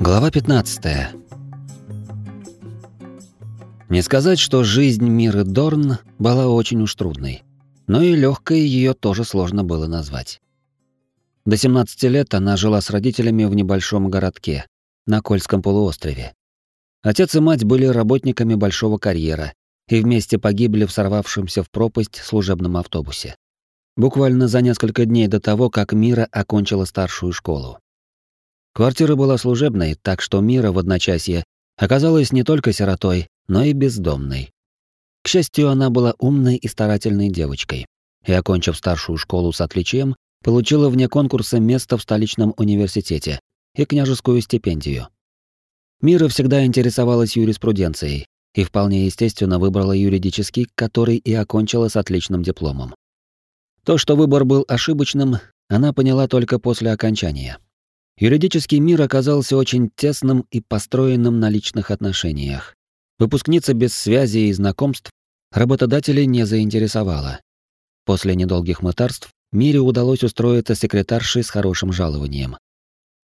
Глава 15. Не сказать, что жизнь Миры Дорн была очень уж трудной, но и легкой ее тоже сложно было назвать. До 17 лет она жила с родителями в небольшом городке на Кольском полуострове. Отец и мать были работниками большого карьера и вместе погибли в сорвавшемся в пропасть служебном автобусе. Буквально за несколько дней до того, как Мира окончила старшую школу. Квартира была служебной, так что Мира в одночасье оказалась не только сиротой, но и бездомной. К счастью, она была умной и старательной девочкой, и, окончив старшую школу с отличием, получила вне конкурса место в столичном университете и княжескую стипендию. Мира всегда интересовалась юриспруденцией и вполне естественно выбрала юридический, который и окончила с отличным дипломом. То, что выбор был ошибочным, она поняла только после окончания. Юридический мир оказался очень тесным и построенным на личных отношениях. Выпускница без связи и знакомств работодателей не заинтересовала. После недолгих мытарств Мире удалось устроиться секретаршей с хорошим жалованием.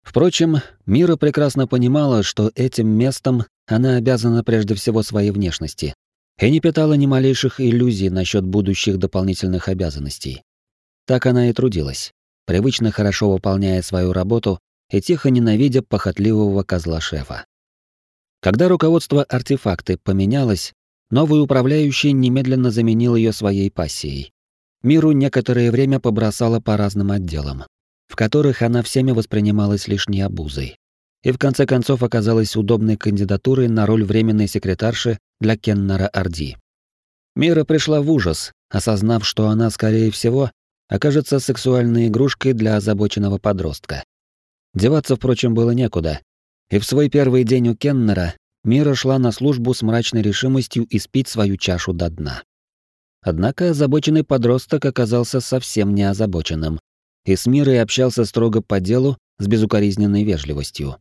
Впрочем, Мира прекрасно понимала, что этим местом она обязана прежде всего своей внешности, и не питала ни малейших иллюзий насчет будущих дополнительных обязанностей. Так она и трудилась, привычно хорошо выполняя свою работу и тихо ненавидя похотливого козла-шефа. Когда руководство артефакты поменялось, новый управляющий немедленно заменил ее своей пассией. Миру некоторое время побросала по разным отделам, в которых она всеми воспринималась лишней обузой. И в конце концов оказалась удобной кандидатурой на роль временной секретарши для Кеннера Орди. Мира пришла в ужас, осознав, что она, скорее всего, окажется сексуальной игрушкой для озабоченного подростка. Деваться, впрочем, было некуда. И в свой первый день у Кеннера Мира шла на службу с мрачной решимостью испить свою чашу до дна. Однако озабоченный подросток оказался совсем не озабоченным, и с Мирой общался строго по делу с безукоризненной вежливостью.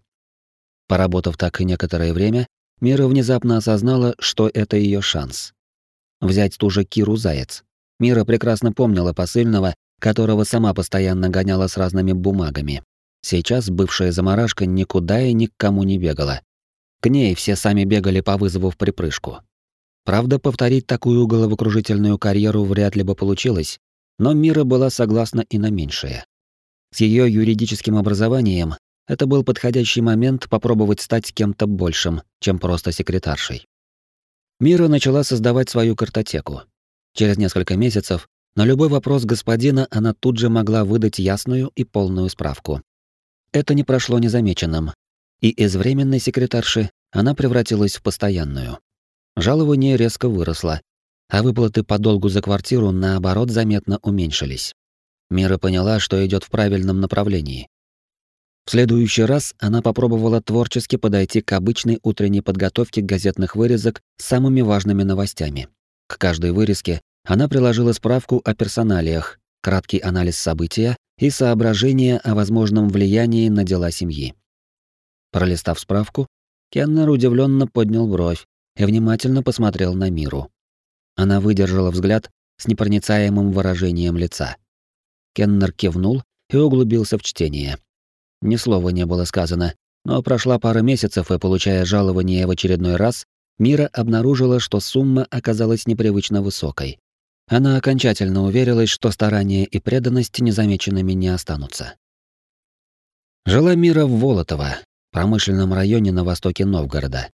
Поработав так и некоторое время, Мира внезапно осознала, что это ее шанс. Взять ту же Киру Заяц. Мира прекрасно помнила посыльного, которого сама постоянно гоняла с разными бумагами. Сейчас бывшая заморашка никуда и ни к кому не бегала. К ней все сами бегали по вызову в припрыжку. Правда, повторить такую головокружительную карьеру вряд ли бы получилось, но Мира была согласна и на меньшее. С ее юридическим образованием это был подходящий момент попробовать стать кем-то большим, чем просто секретаршей. Мира начала создавать свою картотеку. Через несколько месяцев на любой вопрос господина она тут же могла выдать ясную и полную справку. Это не прошло незамеченным, и из временной секретарши она превратилась в постоянную. Жалование резко выросло, а выплаты по долгу за квартиру, наоборот, заметно уменьшились. Мира поняла, что идет в правильном направлении. В следующий раз она попробовала творчески подойти к обычной утренней подготовке газетных вырезок с самыми важными новостями. К каждой вырезке она приложила справку о персоналиях, краткий анализ события и соображения о возможном влиянии на дела семьи. Пролистав справку, Кеннер удивленно поднял бровь и внимательно посмотрел на Миру. Она выдержала взгляд с непроницаемым выражением лица. Кеннер кивнул и углубился в чтение. Ни слова не было сказано, но прошла пара месяцев, и, получая жалование в очередной раз, Мира обнаружила, что сумма оказалась непривычно высокой. Она окончательно уверилась, что старания и преданность незамеченными не останутся. Жила Мира в Волотово, промышленном районе на востоке Новгорода.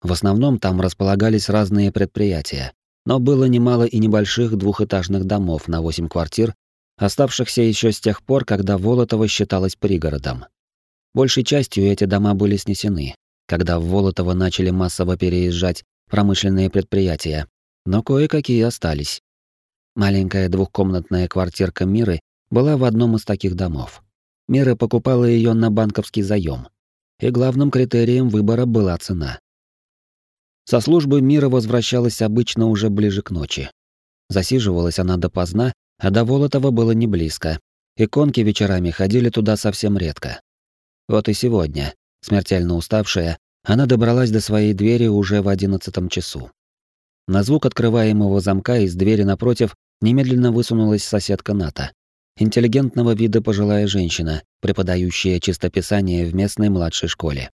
В основном там располагались разные предприятия, но было немало и небольших двухэтажных домов на 8 квартир, оставшихся еще с тех пор, когда Волотово считалось пригородом. Большей частью эти дома были снесены, когда в Волотово начали массово переезжать промышленные предприятия, но кое-какие остались. Маленькая двухкомнатная квартирка Миры была в одном из таких домов. Мира покупала ее на банковский заем, и главным критерием выбора была цена. Со службы Мира возвращалась обычно уже ближе к ночи. Засиживалась она допоздна, а до Волотова было не близко, и конки вечерами ходили туда совсем редко. Вот и сегодня, смертельно уставшая, она добралась до своей двери уже в одиннадцатом часу. На звук открываемого замка из двери напротив немедленно высунулась соседка Ната. Интеллигентного вида пожилая женщина, преподающая чистописание в местной младшей школе.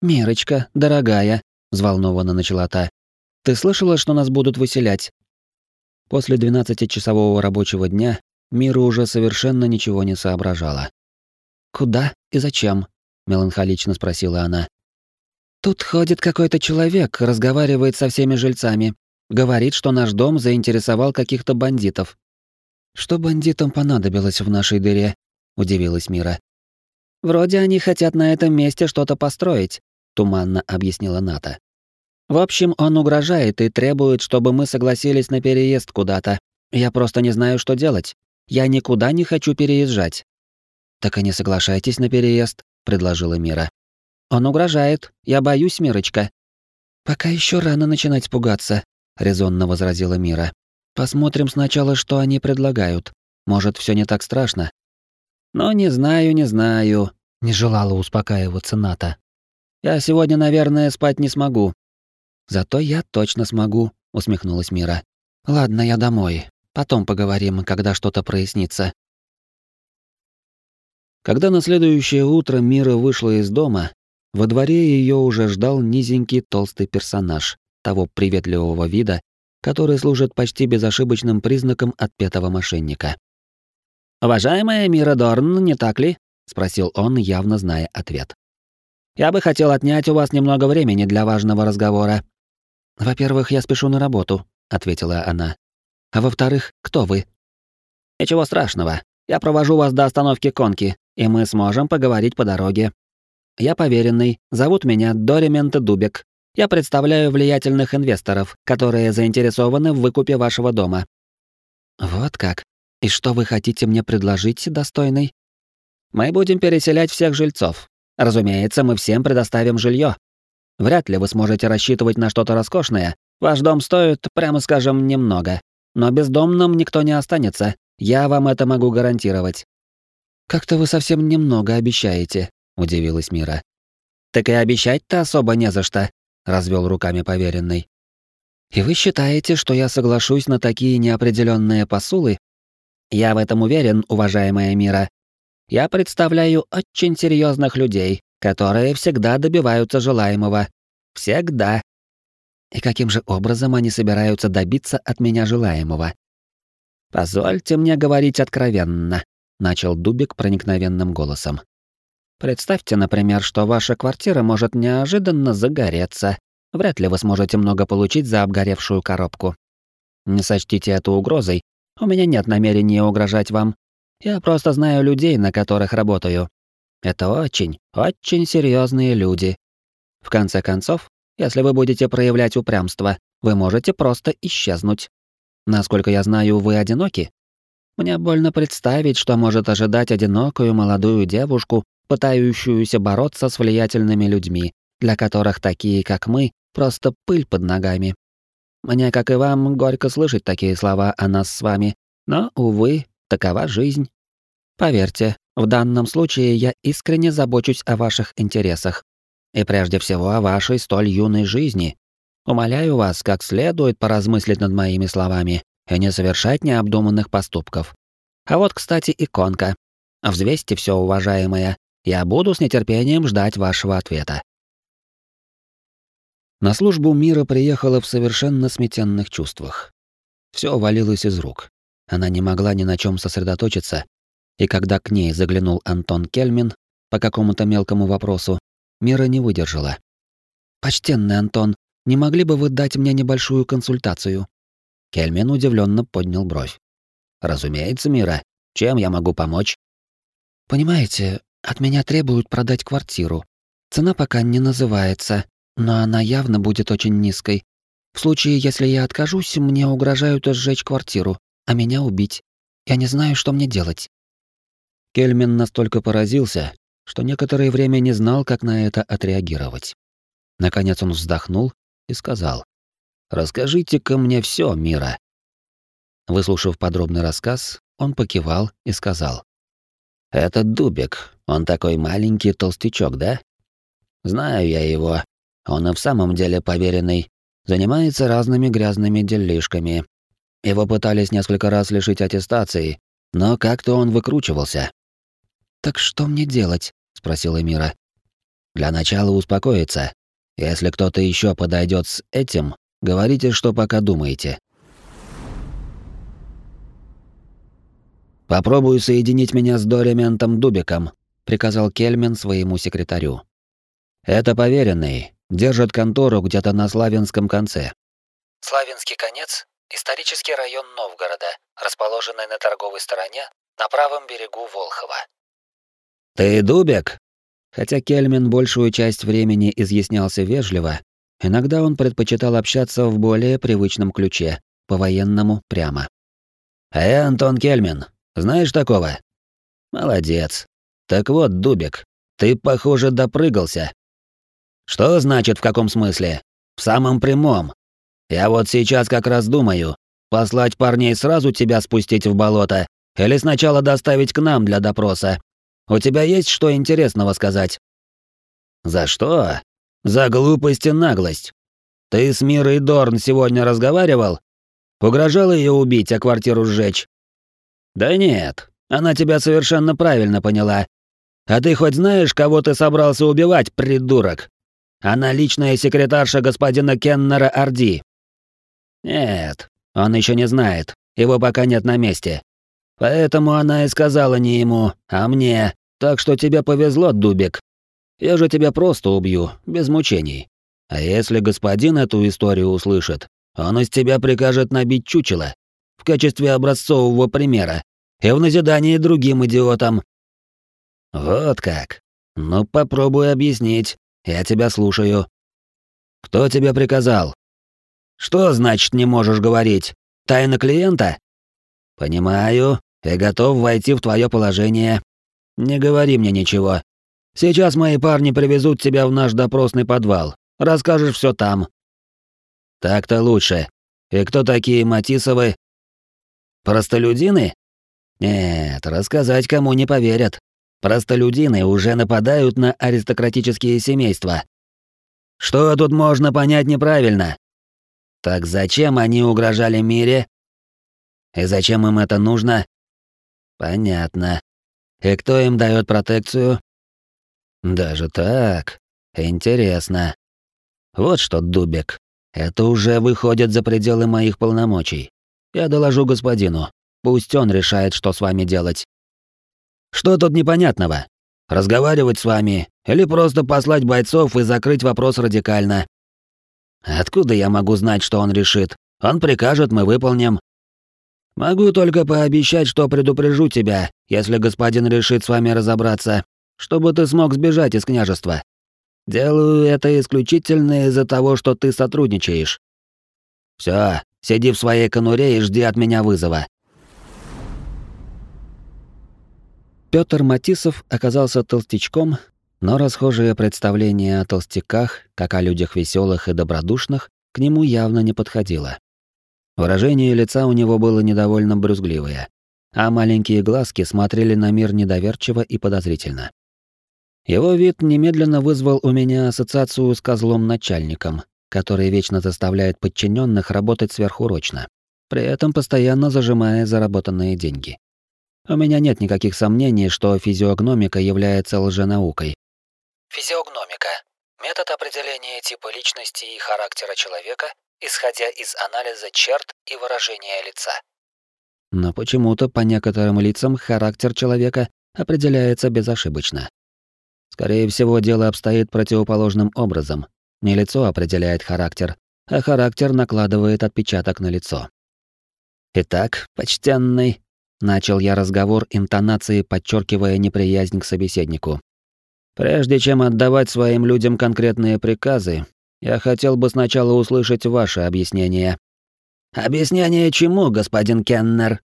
«Мирочка, дорогая», — взволнованно начала та, — «ты слышала, что нас будут выселять?» После двенадцатичасового рабочего дня Мира уже совершенно ничего не соображала. «Куда и зачем?» — меланхолично спросила она. «Тут ходит какой-то человек, разговаривает со всеми жильцами. Говорит, что наш дом заинтересовал каких-то бандитов». «Что бандитам понадобилось в нашей дыре?» — удивилась Мира. «Вроде они хотят на этом месте что-то построить», — туманно объяснила Ната. «В общем, он угрожает и требует, чтобы мы согласились на переезд куда-то. Я просто не знаю, что делать. Я никуда не хочу переезжать». «Так и не соглашайтесь на переезд», — предложила Мира. «Он угрожает. Я боюсь, Мирочка». «Пока еще рано начинать пугаться», — резонно возразила Мира. «Посмотрим сначала, что они предлагают. Может, все не так страшно». «Но не знаю, не знаю», — не желала успокаиваться Ната. «Я сегодня, наверное, спать не смогу». «Зато я точно смогу», — усмехнулась Мира. «Ладно, я домой. Потом поговорим, когда что-то прояснится. Когда на следующее утро Мира вышла из дома, во дворе ее уже ждал низенький толстый персонаж того приветливого вида, который служит почти безошибочным признаком отпетого мошенника. «Уважаемая Мира Дорн, не так ли?» — спросил он, явно зная ответ. «Я бы хотел отнять у вас немного времени для важного разговора». «Во-первых, я спешу на работу», — ответила она. «А во-вторых, кто вы?» «Ничего страшного. Я провожу вас до остановки конки, и мы сможем поговорить по дороге. Я поверенный, зовут меня Доримент Дубек. Я представляю влиятельных инвесторов, которые заинтересованы в выкупе вашего дома». «Вот как? И что вы хотите мне предложить, достойный?» «Мы будем переселять всех жильцов. Разумеется, мы всем предоставим жилье. Вряд ли вы сможете рассчитывать на что-то роскошное. Ваш дом стоит, прямо скажем, немного. Но бездомным никто не останется. Я вам это могу гарантировать. «Как-то вы совсем немного обещаете», — удивилась Мира. «Так и обещать-то особо не за что», — развел руками поверенный. «И вы считаете, что я соглашусь на такие неопределенные посулы?» «Я в этом уверен, уважаемая Мира. Я представляю очень серьезных людей, которые всегда добиваются желаемого. Всегда. И каким же образом они собираются добиться от меня желаемого? Позвольте мне говорить откровенно начал Дубик проникновенным голосом. Представьте, например, что ваша квартира может неожиданно загореться. Вряд ли вы сможете много получить за обгоревшую коробку. Не сочтите это угрозой. У меня нет намерения угрожать вам. Я просто знаю людей, на которых работаю. Это очень, очень серьезные люди. В конце концов, если вы будете проявлять упрямство, вы можете просто исчезнуть. Насколько я знаю, вы одиноки? Мне больно представить, что может ожидать одинокую молодую девушку, пытающуюся бороться с влиятельными людьми, для которых такие, как мы, просто пыль под ногами. Мне, как и вам, горько слышать такие слова о нас с вами, но, увы, такова жизнь. Поверьте, в данном случае я искренне забочусь о ваших интересах. И прежде всего о вашей столь юной жизни. Умоляю вас, как следует поразмыслить над моими словами и не совершать необдуманных поступков. А вот, кстати, иконка. Взвесьте все, уважаемая. Я буду с нетерпением ждать вашего ответа. На службу мира приехала в совершенно сметенных чувствах. Все валилось из рук. Она не могла ни на чем сосредоточиться, и когда к ней заглянул Антон Кельмин по какому-то мелкому вопросу, Мира не выдержала. «Почтенный Антон, не могли бы вы дать мне небольшую консультацию?» Кельмин удивленно поднял бровь. «Разумеется, Мира. Чем я могу помочь?» «Понимаете, от меня требуют продать квартиру. Цена пока не называется, но она явно будет очень низкой. В случае, если я откажусь, мне угрожают сжечь квартиру, а меня убить. Я не знаю, что мне делать». Кельмин настолько поразился, что некоторое время не знал, как на это отреагировать. Наконец он вздохнул и сказал. Расскажите-ка мне все, Мира. Выслушав подробный рассказ, он покивал и сказал: "Этот Дубик, он такой маленький толстячок, да? Знаю я его. Он и в самом деле поверенный, занимается разными грязными делишками. Его пытались несколько раз лишить аттестации, но как-то он выкручивался. Так что мне делать? спросила Мира. Для начала успокоиться. Если кто-то еще подойдет с этим, говорите, что пока думаете. Попробую соединить меня с Дориментом Дубиком, приказал Кельмен своему секретарю. Это поверенный, держит контору где-то на Славянском конце. Славянский конец исторический район Новгорода, расположенный на торговой стороне на правом берегу Волхова. Ты Дубик? Хотя Кельмен большую часть времени изъяснялся вежливо, иногда он предпочитал общаться в более привычном ключе, по-военному прямо. «Эй, Антон Кельмен, знаешь такого?» «Молодец. Так вот, Дубик, ты, похоже, допрыгался». «Что значит в каком смысле?» «В самом прямом. Я вот сейчас как раз думаю, послать парней сразу тебя спустить в болото или сначала доставить к нам для допроса, у тебя есть что интересного сказать?» «За что?» «За глупость и наглость. Ты с Мирой Дорн сегодня разговаривал? Угрожал ее убить, а квартиру сжечь?» «Да нет, она тебя совершенно правильно поняла. А ты хоть знаешь, кого ты собрался убивать, придурок? Она личная секретарша господина Кеннера Орди». «Нет, он еще не знает, его пока нет на месте. Поэтому она и сказала не ему, а мне, так что тебе повезло, Дубик. Я же тебя просто убью, без мучений. А если господин эту историю услышит, он из тебя прикажет набить чучело в качестве образцового примера и в назидание другим идиотам. Вот как. Ну попробуй объяснить. Я тебя слушаю. Кто тебе приказал? Что значит не можешь говорить? Тайна клиента? Понимаю, и готов войти в твое положение. Не говори мне ничего. Сейчас мои парни привезут тебя в наш допросный подвал. Расскажешь все там. Так-то лучше. И кто такие Матисовы? Простолюдины? Нет, рассказать кому не поверят. Простолюдины уже нападают на аристократические семейства. Что тут можно понять неправильно? Так зачем они угрожали мире? И зачем им это нужно? Понятно. И кто им дает протекцию? Даже так. Интересно. Вот что, Дубик. Это уже выходит за пределы моих полномочий. Я доложу господину. Пусть он решает, что с вами делать. Что тут непонятного? Разговаривать с вами или просто послать бойцов и закрыть вопрос радикально? Откуда я могу знать, что он решит? Он прикажет, мы выполним. Могу только пообещать, что предупрежу тебя, если господин решит с вами разобраться, чтобы ты смог сбежать из княжества. Делаю это исключительно из-за того, что ты сотрудничаешь. Все, сиди в своей конуре и жди от меня вызова. Пётр Матисов оказался толстячком, но расхожее представление о толстяках, как о людях веселых и добродушных, к нему явно не подходило. Выражение лица у него было недовольно брюзгливое, а маленькие глазки смотрели на мир недоверчиво и подозрительно. Его вид немедленно вызвал у меня ассоциацию с козлом-начальником, который вечно заставляет подчиненных работать сверхурочно, при этом постоянно зажимая заработанные деньги. У меня нет никаких сомнений, что физиогномика является лженаукой. Физиогномика – метод определения типа личности и характера человека исходя из анализа черт и выражения лица. Но почему-то по некоторым лицам характер человека определяется безошибочно. Скорее всего, дело обстоит противоположным образом. Не лицо определяет характер, а характер накладывает отпечаток на лицо. «Итак, почтенный», — начал я разговор интонацией, подчеркивая неприязнь к собеседнику. «Прежде чем отдавать своим людям конкретные приказы, я хотел бы сначала услышать ваше объяснение. Объяснение чему, господин Кеннер?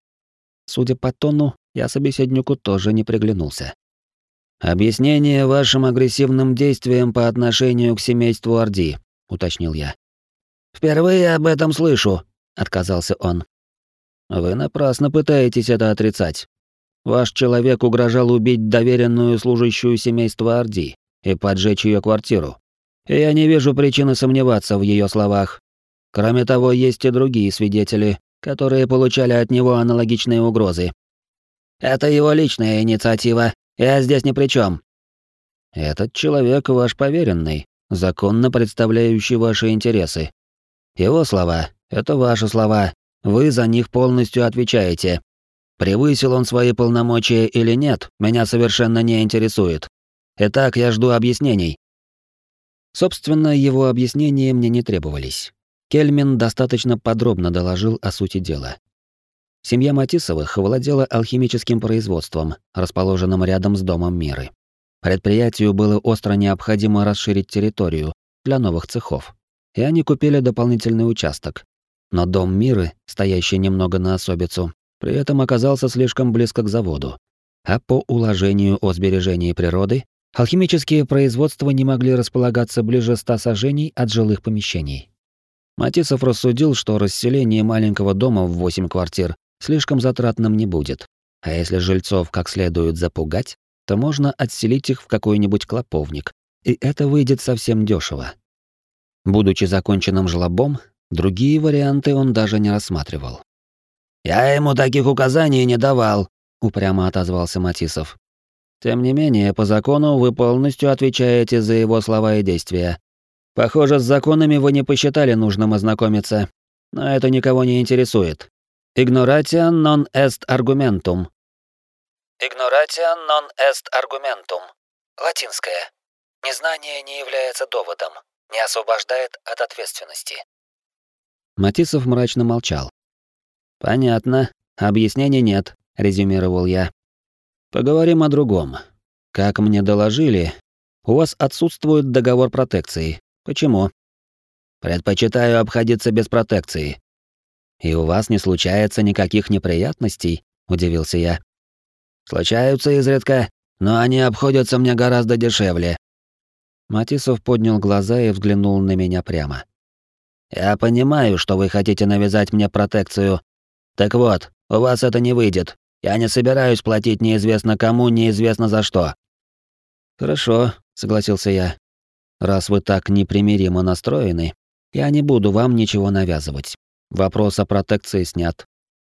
Судя по тону, я собеседнику тоже не приглянулся. Объяснение вашим агрессивным действиям по отношению к семейству Орди, уточнил я. Впервые об этом слышу, отказался он. Вы напрасно пытаетесь это отрицать. Ваш человек угрожал убить доверенную служащую семейства Орди и поджечь ее квартиру я не вижу причины сомневаться в ее словах. Кроме того, есть и другие свидетели, которые получали от него аналогичные угрозы. Это его личная инициатива, я здесь ни при чем. Этот человек ваш поверенный, законно представляющий ваши интересы. Его слова — это ваши слова, вы за них полностью отвечаете. Превысил он свои полномочия или нет, меня совершенно не интересует. Итак, я жду объяснений. Собственно, его объяснения мне не требовались. Кельмин достаточно подробно доложил о сути дела. Семья Матисовых владела алхимическим производством, расположенным рядом с домом Миры. Предприятию было остро необходимо расширить территорию для новых цехов, и они купили дополнительный участок. Но дом Миры, стоящий немного на особицу, при этом оказался слишком близко к заводу. А по уложению о сбережении природы, алхимические производства не могли располагаться ближе ста сажений от жилых помещений. Матисов рассудил, что расселение маленького дома в 8 квартир слишком затратным не будет. А если жильцов как следует запугать, то можно отселить их в какой-нибудь клоповник, и это выйдет совсем дешево. Будучи законченным жлобом, другие варианты он даже не рассматривал. «Я ему таких указаний не давал», — упрямо отозвался Матисов. «Тем не менее, по закону вы полностью отвечаете за его слова и действия. Похоже, с законами вы не посчитали нужным ознакомиться, но это никого не интересует. Ignoratia non est argumentum». Ignoratia non est argumentum. Латинское. Незнание не является доводом, не освобождает от ответственности. Матисов мрачно молчал. «Понятно. Объяснений нет», — резюмировал я. «Поговорим о другом. Как мне доложили, у вас отсутствует договор протекции. Почему?» «Предпочитаю обходиться без протекции». «И у вас не случается никаких неприятностей?» — удивился я. «Случаются изредка, но они обходятся мне гораздо дешевле». Матисов поднял глаза и взглянул на меня прямо. «Я понимаю, что вы хотите навязать мне протекцию, так вот, у вас это не выйдет. Я не собираюсь платить неизвестно кому, неизвестно за что. Хорошо, согласился я. Раз вы так непримиримо настроены, я не буду вам ничего навязывать. Вопрос о протекции снят.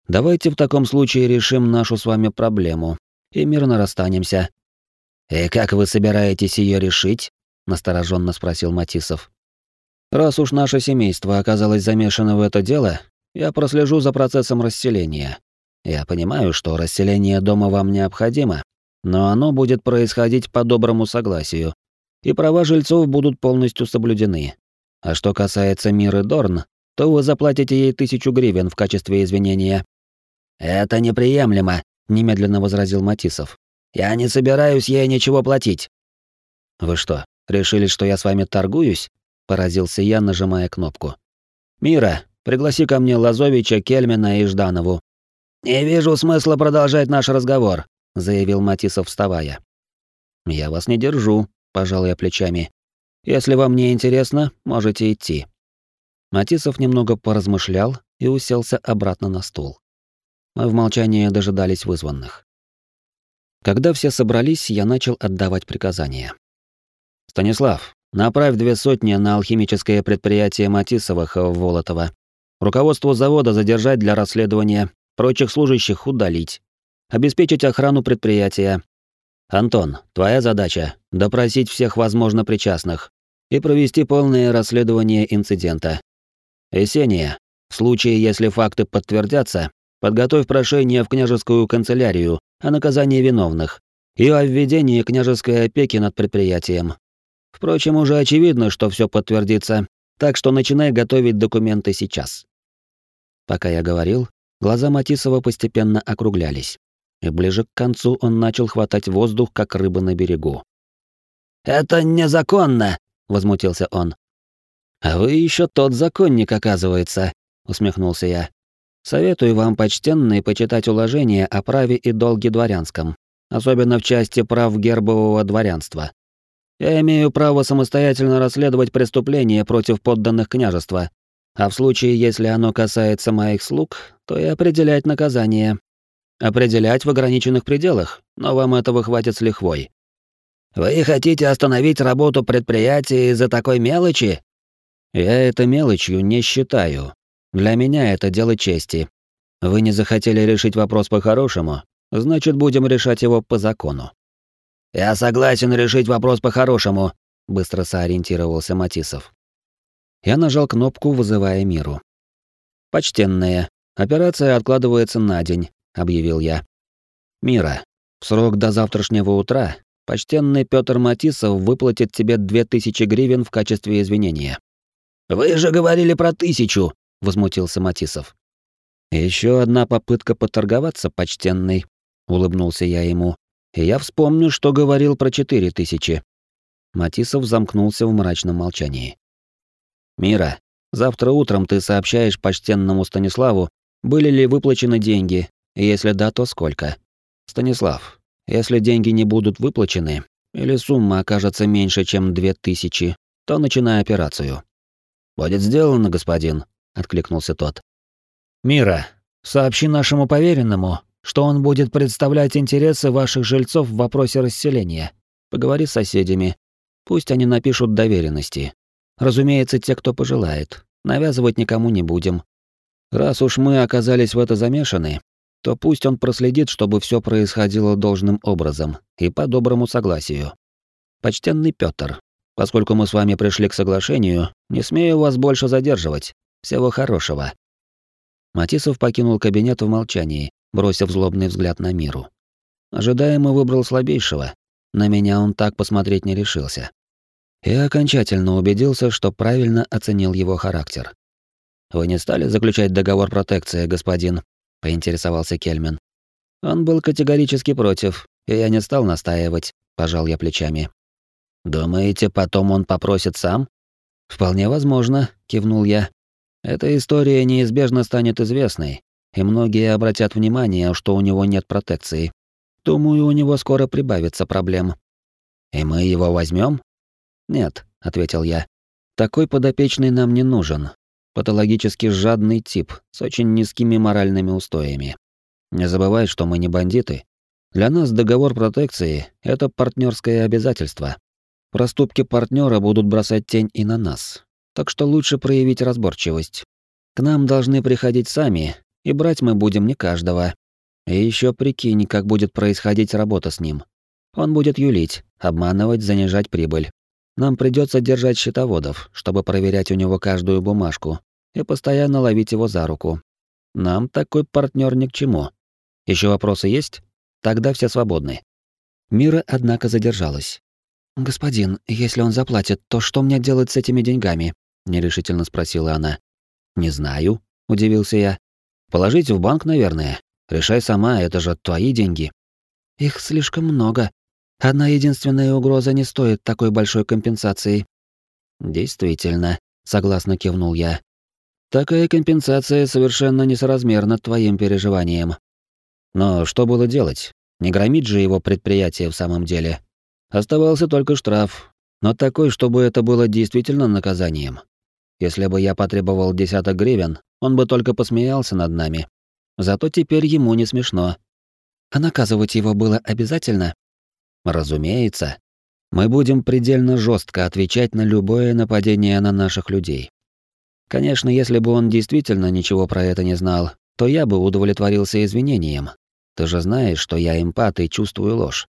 Давайте в таком случае решим нашу с вами проблему и мирно расстанемся. И как вы собираетесь ее решить? настороженно спросил Матисов. Раз уж наше семейство оказалось замешано в это дело, я прослежу за процессом расселения. Я понимаю, что расселение дома вам необходимо, но оно будет происходить по доброму согласию, и права жильцов будут полностью соблюдены. А что касается Миры Дорн, то вы заплатите ей тысячу гривен в качестве извинения. «Это неприемлемо», — немедленно возразил Матисов. «Я не собираюсь ей ничего платить». «Вы что, решили, что я с вами торгуюсь?» — поразился я, нажимая кнопку. «Мира, Пригласи ко мне Лазовича, Кельмина и Жданову». «Не вижу смысла продолжать наш разговор», — заявил Матисов, вставая. «Я вас не держу», — пожал я плечами. «Если вам не интересно, можете идти». Матисов немного поразмышлял и уселся обратно на стул. Мы в молчании дожидались вызванных. Когда все собрались, я начал отдавать приказания. «Станислав, направь две сотни на алхимическое предприятие Матисовых в Волотово. Руководство завода задержать для расследования, прочих служащих удалить. Обеспечить охрану предприятия. Антон, твоя задача — допросить всех возможно причастных и провести полное расследование инцидента. Есения, в случае, если факты подтвердятся, подготовь прошение в княжескую канцелярию о наказании виновных и о введении княжеской опеки над предприятием. Впрочем, уже очевидно, что все подтвердится, так что начинай готовить документы сейчас. Пока я говорил, глаза Матисова постепенно округлялись, и ближе к концу он начал хватать воздух, как рыба на берегу. «Это незаконно!» — возмутился он. «А вы еще тот законник, оказывается», — усмехнулся я. «Советую вам, почтенные, почитать уложение о праве и долге дворянском, особенно в части прав гербового дворянства. Я имею право самостоятельно расследовать преступления против подданных княжества, а в случае, если оно касается моих слуг, то и определять наказание. Определять в ограниченных пределах, но вам этого хватит с лихвой. Вы хотите остановить работу предприятия из-за такой мелочи? Я это мелочью не считаю. Для меня это дело чести. Вы не захотели решить вопрос по-хорошему, значит, будем решать его по закону. «Я согласен решить вопрос по-хорошему», — быстро соориентировался Матисов. Я нажал кнопку, вызывая миру. «Почтенная, операция откладывается на день», — объявил я. «Мира, в срок до завтрашнего утра почтенный Пётр Матисов выплатит тебе две тысячи гривен в качестве извинения». «Вы же говорили про тысячу!» — возмутился Матисов. Еще одна попытка поторговаться, почтенный», — улыбнулся я ему. «И я вспомню, что говорил про четыре тысячи». Матисов замкнулся в мрачном молчании. «Мира, завтра утром ты сообщаешь почтенному Станиславу, были ли выплачены деньги, и если да, то сколько. Станислав, если деньги не будут выплачены, или сумма окажется меньше, чем две тысячи, то начинай операцию». «Будет сделано, господин», — откликнулся тот. «Мира, сообщи нашему поверенному, что он будет представлять интересы ваших жильцов в вопросе расселения. Поговори с соседями, Пусть они напишут доверенности. Разумеется, те, кто пожелает. Навязывать никому не будем. Раз уж мы оказались в это замешаны, то пусть он проследит, чтобы все происходило должным образом и по доброму согласию. Почтенный Пётр, поскольку мы с вами пришли к соглашению, не смею вас больше задерживать. Всего хорошего. Матисов покинул кабинет в молчании, бросив злобный взгляд на миру. Ожидаемо выбрал слабейшего. На меня он так посмотреть не решился. Я окончательно убедился, что правильно оценил его характер. «Вы не стали заключать договор протекции, господин?» — поинтересовался Кельмен. Он был категорически против, и я не стал настаивать, пожал я плечами. «Думаете, потом он попросит сам?» «Вполне возможно», — кивнул я. «Эта история неизбежно станет известной, и многие обратят внимание, что у него нет протекции. Думаю, у него скоро прибавится проблем». «И мы его возьмем? «Нет», — ответил я. «Такой подопечный нам не нужен. Патологически жадный тип с очень низкими моральными устоями. Не забывай, что мы не бандиты. Для нас договор протекции — это партнерское обязательство. Проступки партнера будут бросать тень и на нас. Так что лучше проявить разборчивость. К нам должны приходить сами, и брать мы будем не каждого. И еще прикинь, как будет происходить работа с ним. Он будет юлить, обманывать, занижать прибыль. Нам придется держать счетоводов, чтобы проверять у него каждую бумажку и постоянно ловить его за руку. Нам такой партнер ни к чему. Еще вопросы есть? Тогда все свободны. Мира, однако, задержалась. «Господин, если он заплатит, то что мне делать с этими деньгами?» — нерешительно спросила она. «Не знаю», — удивился я. «Положить в банк, наверное. Решай сама, это же твои деньги». «Их слишком много», Одна единственная угроза не стоит такой большой компенсации. Действительно, согласно кивнул я. Такая компенсация совершенно несоразмерна твоим переживаниям. Но что было делать? Не громить же его предприятие в самом деле. Оставался только штраф, но такой, чтобы это было действительно наказанием. Если бы я потребовал десяток гривен, он бы только посмеялся над нами. Зато теперь ему не смешно. А наказывать его было обязательно? Разумеется, мы будем предельно жестко отвечать на любое нападение на наших людей. Конечно, если бы он действительно ничего про это не знал, то я бы удовлетворился извинением. Ты же знаешь, что я эмпат и чувствую ложь.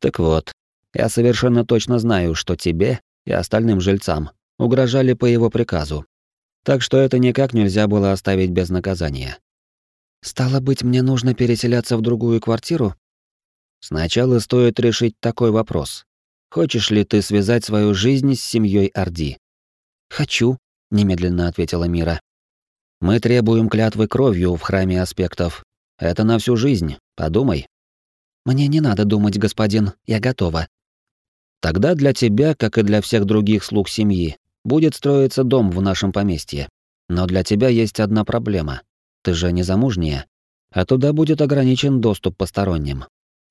Так вот, я совершенно точно знаю, что тебе и остальным жильцам угрожали по его приказу. Так что это никак нельзя было оставить без наказания. Стало быть, мне нужно переселяться в другую квартиру? Сначала стоит решить такой вопрос. Хочешь ли ты связать свою жизнь с семьей Орди? Хочу, немедленно ответила Мира. Мы требуем клятвы кровью в храме аспектов. Это на всю жизнь, подумай. Мне не надо думать, господин, я готова. Тогда для тебя, как и для всех других слуг семьи, будет строиться дом в нашем поместье. Но для тебя есть одна проблема. Ты же не замужняя, а туда будет ограничен доступ посторонним.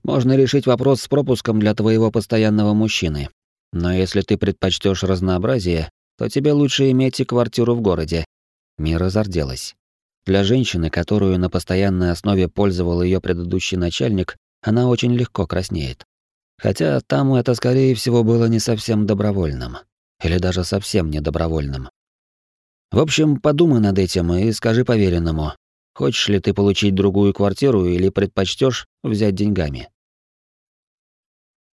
Можно решить вопрос с пропуском для твоего постоянного мужчины. Но если ты предпочтешь разнообразие, то тебе лучше иметь и квартиру в городе. Мира зарделась. Для женщины, которую на постоянной основе пользовал ее предыдущий начальник, она очень легко краснеет. Хотя там это, скорее всего, было не совсем добровольным. Или даже совсем не добровольным. В общем, подумай над этим и скажи поверенному, хочешь ли ты получить другую квартиру или предпочтешь взять деньгами.